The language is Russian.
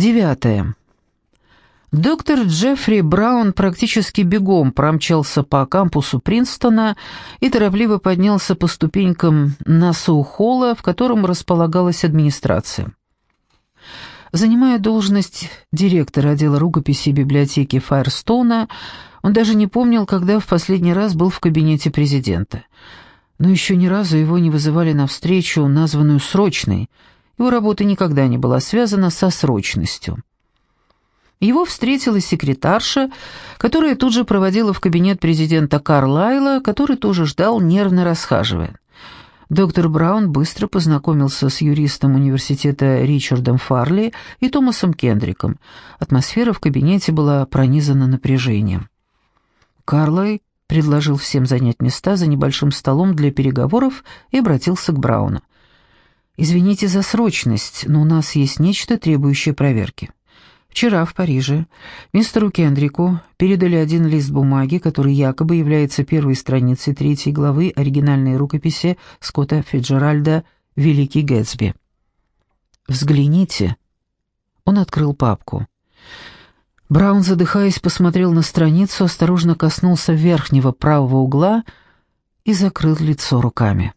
Девятое. Доктор Джеффри Браун практически бегом промчался по кампусу Принстона и торопливо поднялся по ступенькам Нассау-холла, в котором располагалась администрация. Занимая должность директора отдела рукописи библиотеки Файрстона, он даже не помнил, когда в последний раз был в кабинете президента. Но еще ни разу его не вызывали на встречу, названную «срочной». Его работа никогда не была связана со срочностью. Его встретила секретарша, которая тут же проводила в кабинет президента Карлайла, который тоже ждал, нервно расхаживая. Доктор Браун быстро познакомился с юристом университета Ричардом Фарли и Томасом Кендриком. Атмосфера в кабинете была пронизана напряжением. Карлай предложил всем занять места за небольшим столом для переговоров и обратился к Брауну. «Извините за срочность, но у нас есть нечто, требующее проверки». Вчера в Париже мистеру Кендрику передали один лист бумаги, который якобы является первой страницей третьей главы оригинальной рукописи Скотта Фиджеральда «Великий Гэтсби». «Взгляните». Он открыл папку. Браун, задыхаясь, посмотрел на страницу, осторожно коснулся верхнего правого угла и закрыл лицо руками.